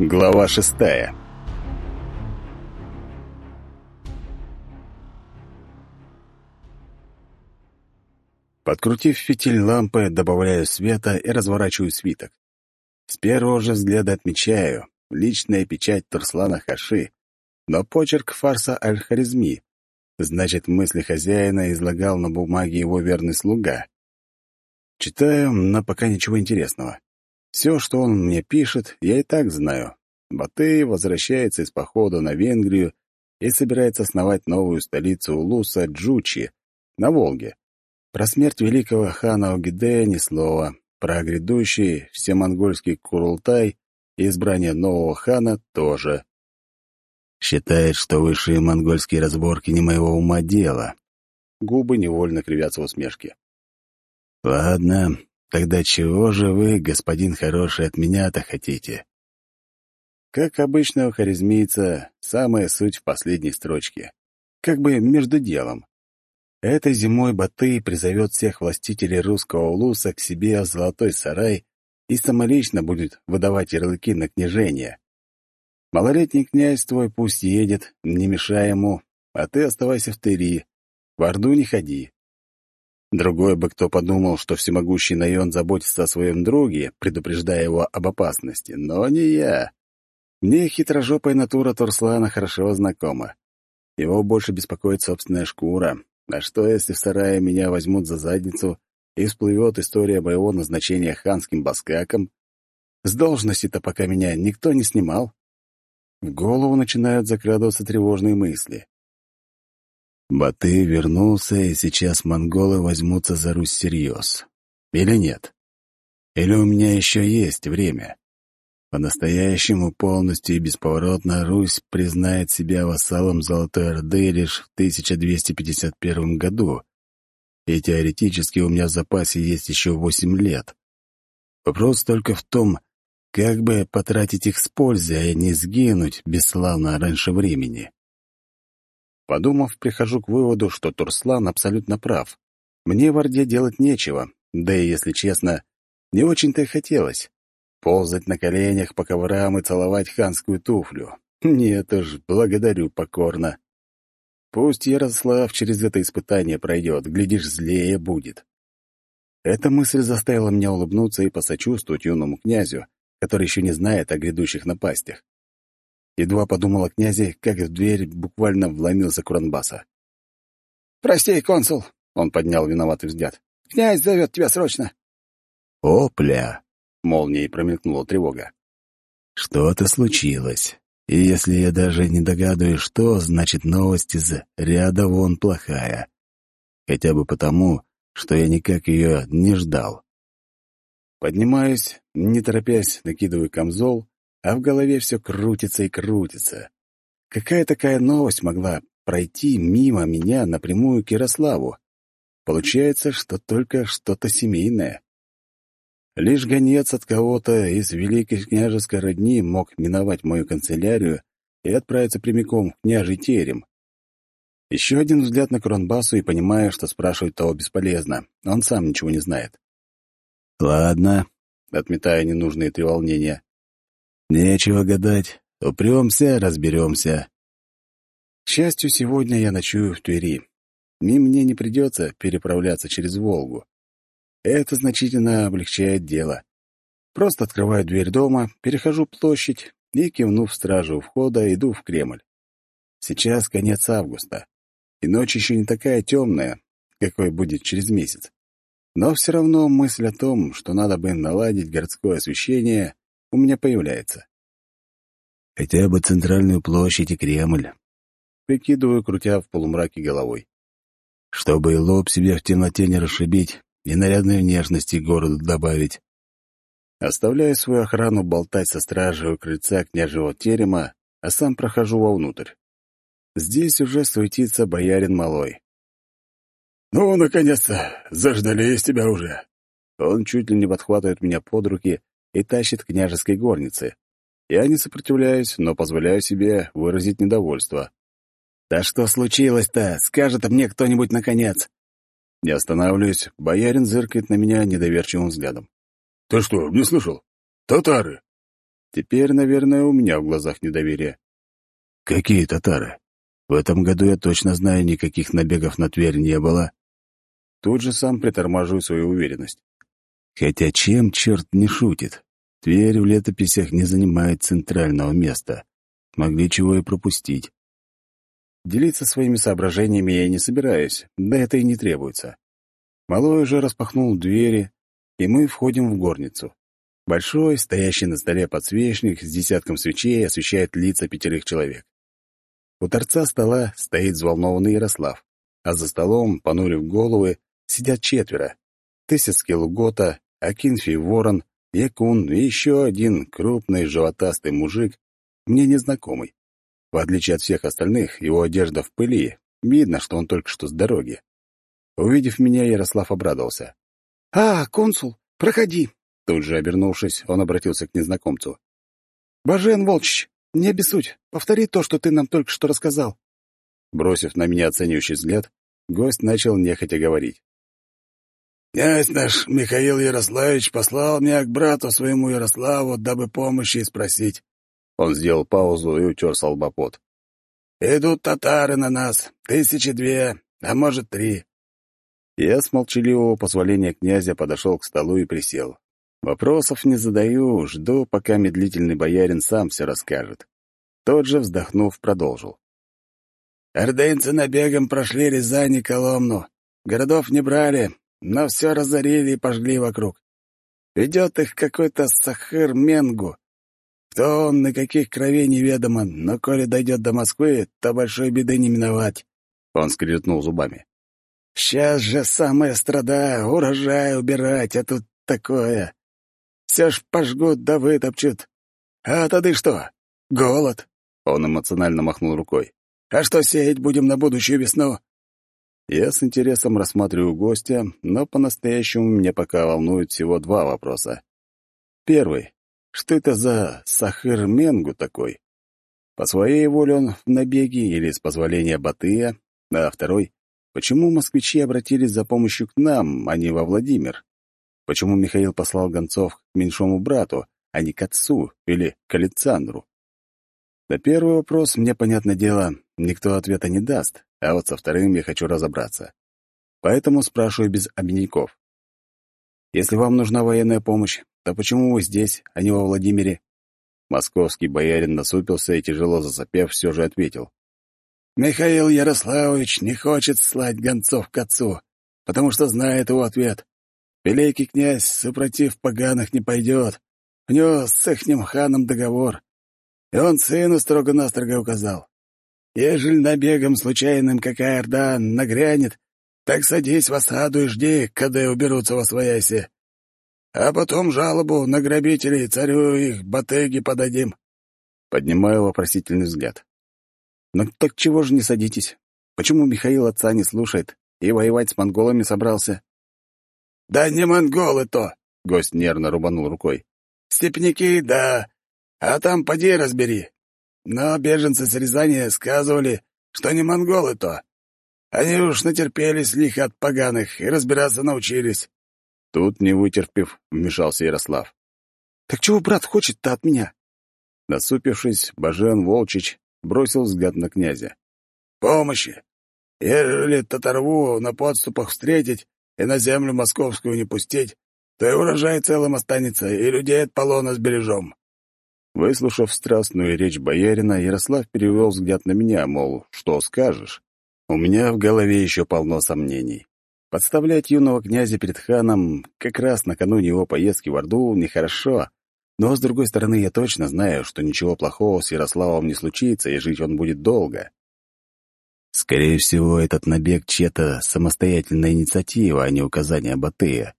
Глава шестая Подкрутив фитиль лампы, добавляю света и разворачиваю свиток. С первого же взгляда отмечаю личная печать Турслана Хаши, но почерк фарса Аль-Харизми. Значит, мысли хозяина излагал на бумаге его верный слуга. Читаю, но пока ничего интересного. Все, что он мне пишет, я и так знаю. Батый возвращается из похода на Венгрию и собирается основать новую столицу Улуса Джучи на Волге. Про смерть великого хана Огидея ни слова, про грядущий всемонгольский Курултай и избрание нового хана тоже. Считает, что высшие монгольские разборки не моего ума дело. Губы невольно кривятся в усмешке. Ладно, Тогда чего же вы, господин хороший, от меня-то хотите? Как обычно у харизмийца, самая суть в последней строчке. Как бы между делом. Этой зимой баты призовет всех властителей русского улуса к себе в золотой сарай и самолично будет выдавать ярлыки на княжение. Малолетний князь твой пусть едет, не мешай ему, а ты оставайся в тыри, в Орду не ходи. Другой бы кто подумал, что всемогущий Найон заботится о своем друге, предупреждая его об опасности, но не я. Мне хитрожопая натура Турслана хорошо знакома. Его больше беспокоит собственная шкура. А что, если в сарае меня возьмут за задницу и всплывет история моего назначения ханским баскаком? С должности-то пока меня никто не снимал. В голову начинают закрадываться тревожные мысли. Баты вернулся, и сейчас монголы возьмутся за Русь всерьез. Или нет? Или у меня еще есть время? По-настоящему полностью и бесповоротно Русь признает себя вассалом Золотой Орды лишь в 1251 году, и теоретически у меня в запасе есть еще восемь лет. Вопрос только в том, как бы потратить их с пользой, а не сгинуть бесславно раньше времени. Подумав, прихожу к выводу, что Турслан абсолютно прав. Мне в Орде делать нечего, да и, если честно, не очень-то и хотелось. Ползать на коленях по коврам и целовать ханскую туфлю. Нет уж, благодарю покорно. Пусть Ярослав через это испытание пройдет, глядишь, злее будет. Эта мысль заставила меня улыбнуться и посочувствовать юному князю, который еще не знает о грядущих напастях. Едва подумала князя, как в дверь буквально вломился Куранбаса. «Прости, консул!» — он поднял виноватый взгляд. «Князь зовет тебя срочно!» «Опля!» — молнией промелькнула тревога. «Что-то случилось. И если я даже не догадываюсь, что, значит, новость из ряда вон плохая. Хотя бы потому, что я никак ее не ждал». Поднимаюсь, не торопясь, накидываю камзол а в голове все крутится и крутится. Какая такая новость могла пройти мимо меня напрямую к Ярославу? Получается, что только что-то семейное. Лишь гонец от кого-то из великой княжеской родни мог миновать мою канцелярию и отправиться прямиком в княжий терем. Еще один взгляд на Кронбасу и понимаю, что спрашивать того бесполезно. Он сам ничего не знает. «Ладно», — отметая ненужные треволнения. Нечего гадать. Упремся, разберемся. К счастью, сегодня я ночую в Твери. И мне не придется переправляться через Волгу. Это значительно облегчает дело. Просто открываю дверь дома, перехожу площадь и, кивнув стражу у входа, иду в Кремль. Сейчас конец августа, и ночь еще не такая темная, какой будет через месяц. Но все равно мысль о том, что надо бы наладить городское освещение, у меня появляется. Хотя бы центральную площадь и Кремль. Прикидываю, крутя в полумраке головой. Чтобы и лоб себе в темноте не расшибить, и нарядной внешности городу добавить. Оставляю свою охрану болтать со стражей у крыльца княжего терема, а сам прохожу вовнутрь. Здесь уже суетится боярин малой. «Ну, наконец-то! Заждались тебя уже!» Он чуть ли не подхватывает меня под руки и тащит к княжеской горнице. Я не сопротивляюсь, но позволяю себе выразить недовольство. «Да что случилось-то? Скажет мне кто-нибудь наконец!» Не останавливаюсь, боярин зыркает на меня недоверчивым взглядом. «Ты что, не слышал? Татары!» Теперь, наверное, у меня в глазах недоверие. «Какие татары? В этом году я точно знаю, никаких набегов на Тверь не было». Тут же сам притормаживаю свою уверенность. Хотя чем черт не шутит? Тверь в летописях не занимает центрального места. Могли чего и пропустить. Делиться своими соображениями я не собираюсь, да это и не требуется. Малой уже распахнул двери, и мы входим в горницу. Большой, стоящий на столе подсвечник с десятком свечей освещает лица пятерых человек. У торца стола стоит взволнованный Ярослав, а за столом, понурив головы, сидят четверо. Тысяцкий Лугота, Акинфий Ворон, век и еще один крупный животастый мужик, мне незнакомый. В отличие от всех остальных, его одежда в пыли. Видно, что он только что с дороги. Увидев меня, Ярослав обрадовался. «А, консул, проходи!» Тут же, обернувшись, он обратился к незнакомцу. «Бажен Волчич, не обессудь, повтори то, что ты нам только что рассказал». Бросив на меня оценивающий взгляд, гость начал нехотя говорить. Князь наш Михаил Ярославич послал меня к брату своему Ярославу, дабы помощи спросить. Он сделал паузу и утер солбопот. Идут татары на нас, тысячи две, а может три. Я с молчаливого позволения князя подошел к столу и присел. Вопросов не задаю, жду, пока медлительный боярин сам все расскажет. Тот же, вздохнув, продолжил. Ордынцы набегом прошли Рязань и Коломну. Городов не брали, но все разорили и пожгли вокруг. Ведет их какой-то сахир Менгу. Кто он, на каких кровей неведомо, но коли дойдет до Москвы, то большой беды не миновать. Он скрипнул зубами. Сейчас же самая страда, урожай убирать, а тут такое. Все ж пожгут да вытопчут. А тады что? Голод. Он эмоционально махнул рукой. А что сеять будем на будущую весну? Я с интересом рассматриваю гостя, но по-настоящему меня пока волнуют всего два вопроса. Первый. Что это за Сахыр Менгу такой? По своей воле он в набеге или с позволения Батыя? А второй. Почему москвичи обратились за помощью к нам, а не во Владимир? Почему Михаил послал гонцов к меньшому брату, а не к отцу или к Александру? На первый вопрос, мне, понятное дело, никто ответа не даст, а вот со вторым я хочу разобраться. Поэтому спрашиваю без обиняков. Если вам нужна военная помощь, то почему вы здесь, а не во Владимире? Московский боярин насупился и, тяжело засопев, все же ответил. Михаил Ярославович не хочет слать гонцов к отцу, потому что знает его ответ. Великий князь, супротив поганых, не пойдет. У него с ихним ханом договор. И он сыну строго-настрого указал. Ежель набегом случайным какая орда нагрянет, так садись в осаду и жди, когда уберутся во свояси. А потом жалобу на грабителей царю их батыги подадим. Поднимаю вопросительный взгляд. Но так чего же не садитесь? Почему Михаил отца не слушает и воевать с монголами собрался? Да не монголы то, гость нервно рубанул рукой. Степники, да. А там поди разбери. Но беженцы с Рязани сказывали, что не монголы то. Они уж натерпелись лихо от поганых и разбираться научились. Тут, не вытерпев, вмешался Ярослав. «Так чего брат хочет-то от меня?» Насупившись, Бажен Волчич бросил взгляд на князя. «Помощи! Ежели татарву на подступах встретить и на землю московскую не пустить, то и урожай целым останется, и людей от полона сбережем. Выслушав страстную речь боярина, Ярослав перевел взгляд на меня, мол, что скажешь? У меня в голове еще полно сомнений. Подставлять юного князя перед ханом как раз накануне его поездки в Орду нехорошо, но, с другой стороны, я точно знаю, что ничего плохого с Ярославом не случится, и жить он будет долго. Скорее всего, этот набег чья-то самостоятельная инициатива, а не указание Батыя.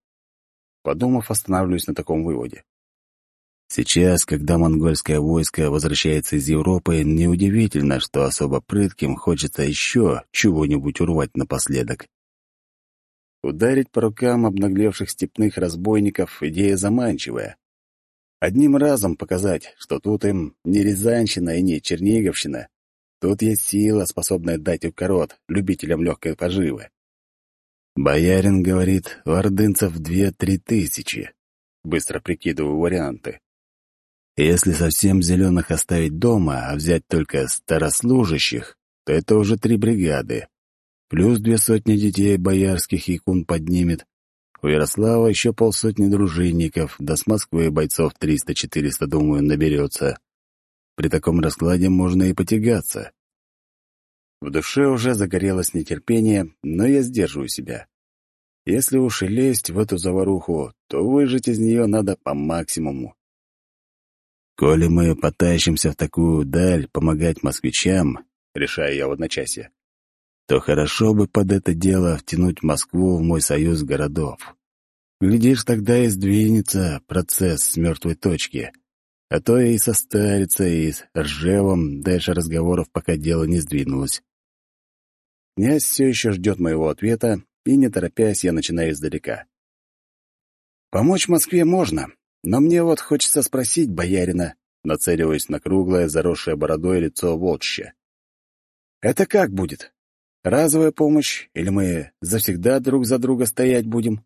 Подумав, останавливаюсь на таком выводе. Сейчас, когда монгольское войско возвращается из Европы, неудивительно, что особо прытким хочется еще чего-нибудь урвать напоследок. Ударить по рукам обнаглевших степных разбойников — идея заманчивая. Одним разом показать, что тут им не Рязанщина и не Черниговщина. Тут есть сила, способная дать укорот любителям легкой поживы. Боярин говорит, ордынцев две-три тысячи. Быстро прикидываю варианты. Если совсем зеленых оставить дома, а взять только старослужащих, то это уже три бригады. Плюс две сотни детей боярских и кун поднимет. У Ярослава еще полсотни дружинников, да с Москвы бойцов 300-400, думаю, наберется. При таком раскладе можно и потягаться. В душе уже загорелось нетерпение, но я сдерживаю себя. Если уж и лезть в эту заваруху, то выжить из нее надо по максимуму. «Коли мы потащимся в такую даль помогать москвичам», — решаю я в одночасье, то хорошо бы под это дело втянуть Москву в мой союз городов. Глядишь, тогда и сдвинется процесс с мертвой точки, а то и состарится, и с Ржевом дальше разговоров, пока дело не сдвинулось. Князь все еще ждет моего ответа, и, не торопясь, я начинаю издалека. «Помочь Москве можно, но мне вот хочется спросить боярина, нацеливаясь на круглое, заросшее бородой лицо волчья. «Это как будет? Разовая помощь, или мы завсегда друг за друга стоять будем?»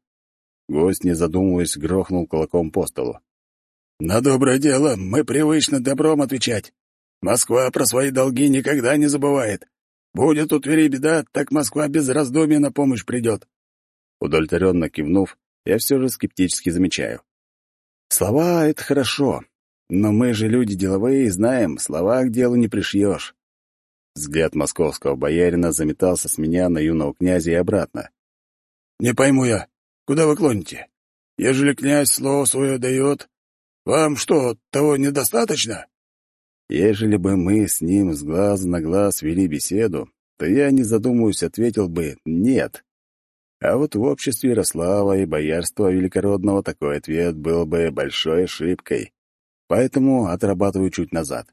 Гость, не задумываясь, грохнул кулаком по столу. «На доброе дело мы привычно добром отвечать. Москва про свои долги никогда не забывает. Будет у Твери беда, так Москва без раздумий на помощь придет». Удовлетворенно кивнув, я все же скептически замечаю. Слова — это хорошо, но мы же люди деловые и знаем, слова к делу не пришьешь. Взгляд московского боярина заметался с меня на юного князя и обратно. «Не пойму я, куда вы клоните? Ежели князь слово свое дает, вам что, того недостаточно?» Ежели бы мы с ним с глаз на глаз вели беседу, то я, не задумываясь, ответил бы «нет». А вот в обществе Ярослава и боярства Великородного такой ответ был бы большой ошибкой. Поэтому отрабатываю чуть назад.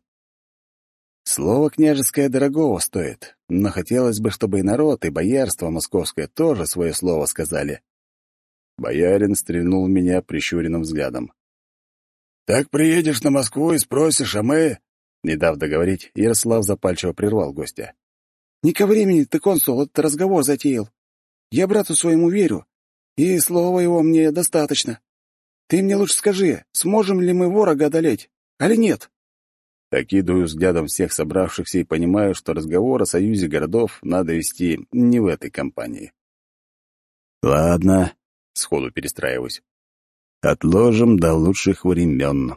Слово «княжеское» дорогого стоит, но хотелось бы, чтобы и народ, и боярство московское тоже свое слово сказали. Боярин стрельнул меня прищуренным взглядом. «Так приедешь на Москву и спросишь, а мы...» Не дав договорить, Ярослав запальчиво прервал гостя. «Не ко времени ты, консул, этот разговор затеял. Я брату своему верю, и слова его мне достаточно. Ты мне лучше скажи, сможем ли мы ворога одолеть, или нет?» Окидываю взглядом всех собравшихся и понимаю, что разговор о союзе городов надо вести не в этой компании. «Ладно», — сходу перестраиваюсь. «Отложим до лучших времен».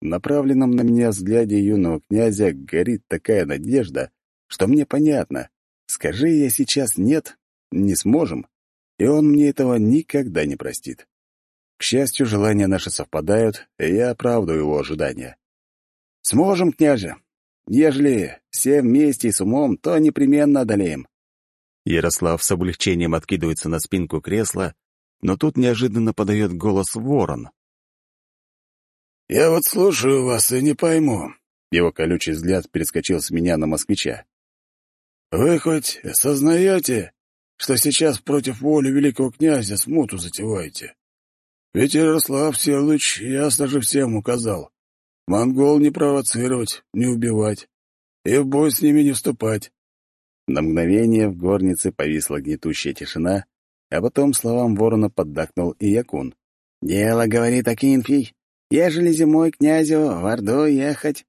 В направленном на меня взгляде юного князя горит такая надежда, что мне понятно. Скажи я сейчас «нет», не сможем, и он мне этого никогда не простит. К счастью, желания наши совпадают, и я оправдываю его ожидания. Сможем, княже. Ежели все вместе и с умом, то непременно одолеем. Ярослав с облегчением откидывается на спинку кресла, но тут неожиданно подает голос ворон. «Я вот слушаю вас и не пойму», — его колючий взгляд перескочил с меня на москвича. «Вы хоть сознаете, что сейчас против воли великого князя смуту затеваете. Ведь Ярослав Всеволодович ясно же всем указал. Монгол не провоцировать, не убивать. И в бой с ними не вступать. На мгновение в горнице повисла гнетущая тишина, а потом словам ворона поддакнул и Якун. «Дело, — говорит Акинфий, — ежели зимой князю в Орду ехать,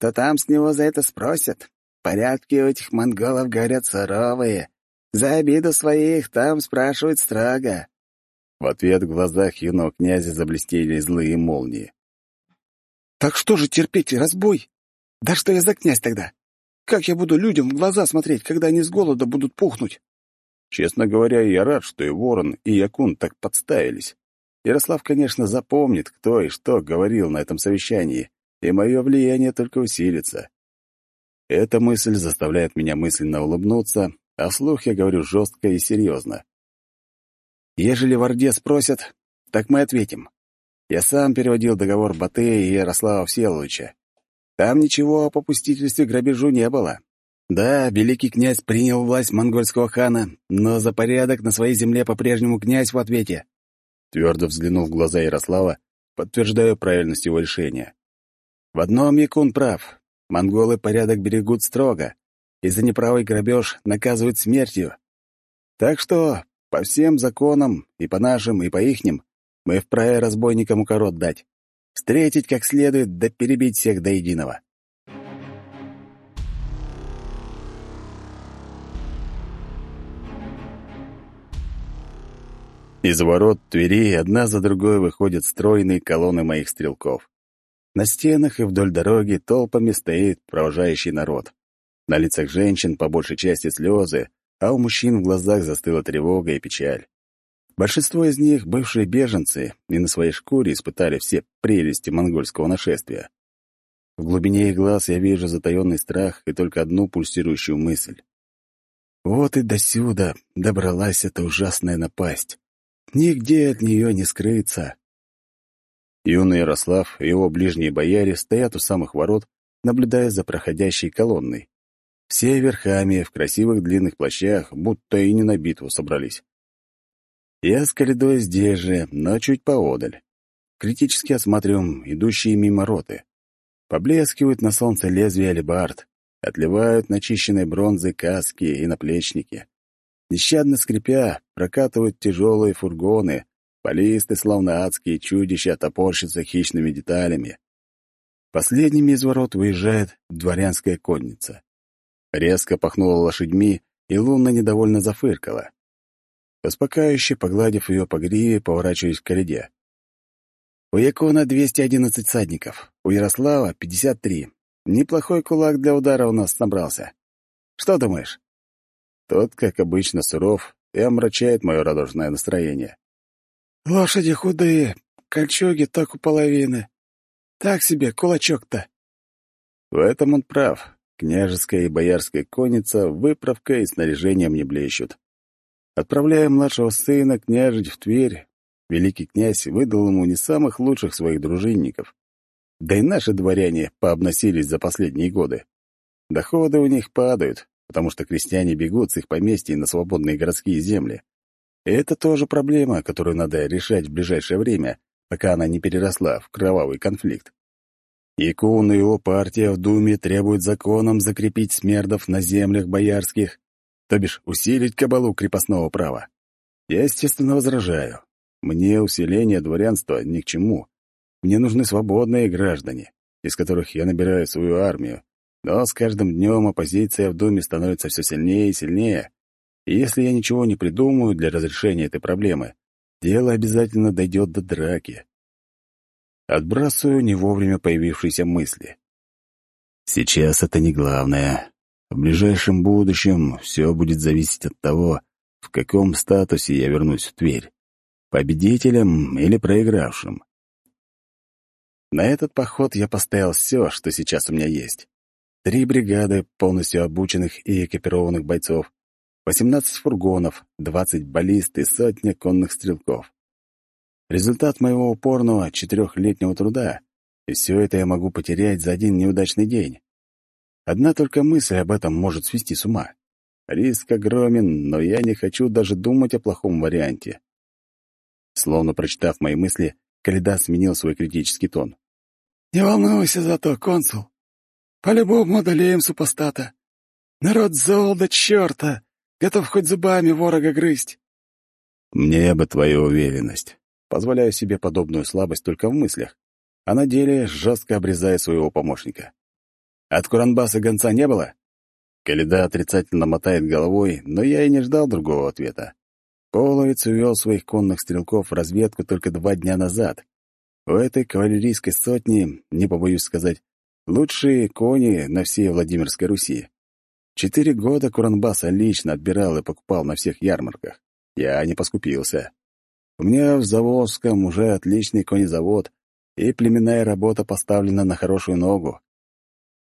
то там с него за это спросят. Порядки у этих монголов, говорят, суровые. За обиду своих там спрашивают строго». В ответ в глазах юного князя заблестели злые молнии. «Так что же терпеть разбой? Да что я за князь тогда? Как я буду людям в глаза смотреть, когда они с голода будут пухнуть?» Честно говоря, я рад, что и Ворон, и Якун так подставились. Ярослав, конечно, запомнит, кто и что говорил на этом совещании, и мое влияние только усилится. Эта мысль заставляет меня мысленно улыбнуться, а слух я говорю жестко и серьезно. Ежели в Орде спросят, так мы ответим. Я сам переводил договор Батыя и Ярослава Всеволодовича. Там ничего о попустительстве грабежу не было. Да, великий князь принял власть монгольского хана, но за порядок на своей земле по-прежнему князь в ответе. Твердо взглянув в глаза Ярослава, подтверждаю правильность его решения. В одном Якун прав. Монголы порядок берегут строго, и за неправый грабеж наказывают смертью. Так что по всем законам, и по нашим, и по ихним, мы вправе разбойникам укорот дать. Встретить как следует, да перебить всех до единого. Из ворот Твери одна за другой выходят стройные колонны моих стрелков. На стенах и вдоль дороги толпами стоит провожающий народ. На лицах женщин, по большей части, слезы, а у мужчин в глазах застыла тревога и печаль. Большинство из них — бывшие беженцы, и на своей шкуре испытали все прелести монгольского нашествия. В глубине их глаз я вижу затаённый страх и только одну пульсирующую мысль. Вот и досюда добралась эта ужасная напасть. Нигде от нее не скрыться. Юный Ярослав и его ближние бояре стоят у самых ворот, наблюдая за проходящей колонной. Все верхами в красивых длинных плащах, будто и не на битву собрались. Я с коридой здесь же, но чуть поодаль. Критически осматриваем идущие мимо роты. Поблескивают на солнце лезвия алебард, отливают начищенной бронзой каски и наплечники. Нещадно скрипя, прокатывают тяжелые фургоны, полисты словно адские чудища, топорщатся хищными деталями. Последними из ворот выезжает дворянская конница резко пахнула лошадьми, и Луна недовольно зафыркала. Успокаивающе погладив ее по гриве, поворачиваясь к коляде. У Якона 211 садников, у Ярослава 53. Неплохой кулак для удара у нас собрался. Что думаешь? Тот, как обычно, суров и омрачает мое радужное настроение. Лошади худые, кольчуги так у половины. Так себе, кулачок-то. В этом он прав. Княжеская и боярская конница, выправка и снаряжение мне блещут. Отправляем младшего сына княжить в Тверь, великий князь выдал ему не самых лучших своих дружинников. Да и наши дворяне пообносились за последние годы. Доходы у них падают, потому что крестьяне бегут с их поместья на свободные городские земли. И это тоже проблема, которую надо решать в ближайшее время, пока она не переросла в кровавый конфликт. Якун и его партия в Думе требуют законом закрепить смердов на землях боярских, то бишь усилить кабалу крепостного права. Я, естественно, возражаю. Мне усиление дворянства ни к чему. Мне нужны свободные граждане, из которых я набираю свою армию. Но с каждым днем оппозиция в Думе становится все сильнее и сильнее. И если я ничего не придумаю для разрешения этой проблемы, дело обязательно дойдет до драки отбрасываю не вовремя появившиеся мысли. Сейчас это не главное. В ближайшем будущем все будет зависеть от того, в каком статусе я вернусь в Тверь. Победителем или проигравшим. На этот поход я поставил все, что сейчас у меня есть. Три бригады полностью обученных и экипированных бойцов, 18 фургонов, 20 баллист и сотня конных стрелков. Результат моего упорного четырехлетнего труда, и все это я могу потерять за один неудачный день. Одна только мысль об этом может свести с ума. Риск огромен, но я не хочу даже думать о плохом варианте. Словно прочитав мои мысли, Каледа сменил свой критический тон. «Не волнуйся за то, консул. По-любому одолеем супостата. Народ зол до черта, готов хоть зубами ворога грызть». «Мне бы твою уверенность позволяю себе подобную слабость только в мыслях, а на деле жестко обрезая своего помощника. От Куранбаса гонца не было? Каледа отрицательно мотает головой, но я и не ждал другого ответа. Половец увел своих конных стрелков в разведку только два дня назад. У этой кавалерийской сотни, не побоюсь сказать, лучшие кони на всей Владимирской Руси. Четыре года Куранбаса лично отбирал и покупал на всех ярмарках. Я не поскупился. У меня в Заволжском уже отличный конезавод, и племенная работа поставлена на хорошую ногу.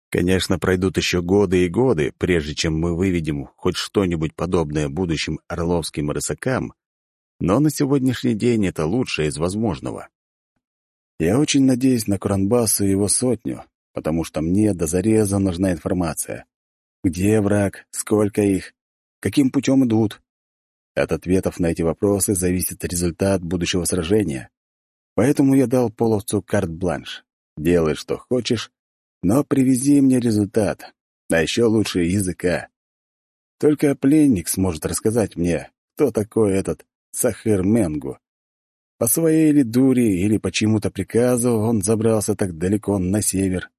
Конечно, пройдут еще годы и годы, прежде чем мы выведем хоть что-нибудь подобное будущим орловским рысакам, но на сегодняшний день это лучшее из возможного. Я очень надеюсь на Куранбасу и его сотню, потому что мне до зареза нужна информация. Где враг, сколько их, каким путем идут, от ответов на эти вопросы зависит результат будущего сражения. Поэтому я дал половцу карт-бланш. Делай, что хочешь, но привези мне результат, а еще лучше языка. Только пленник сможет рассказать мне, кто такой этот Сахир Менгу. По своей ли дури или почему-то приказу он забрался так далеко на север.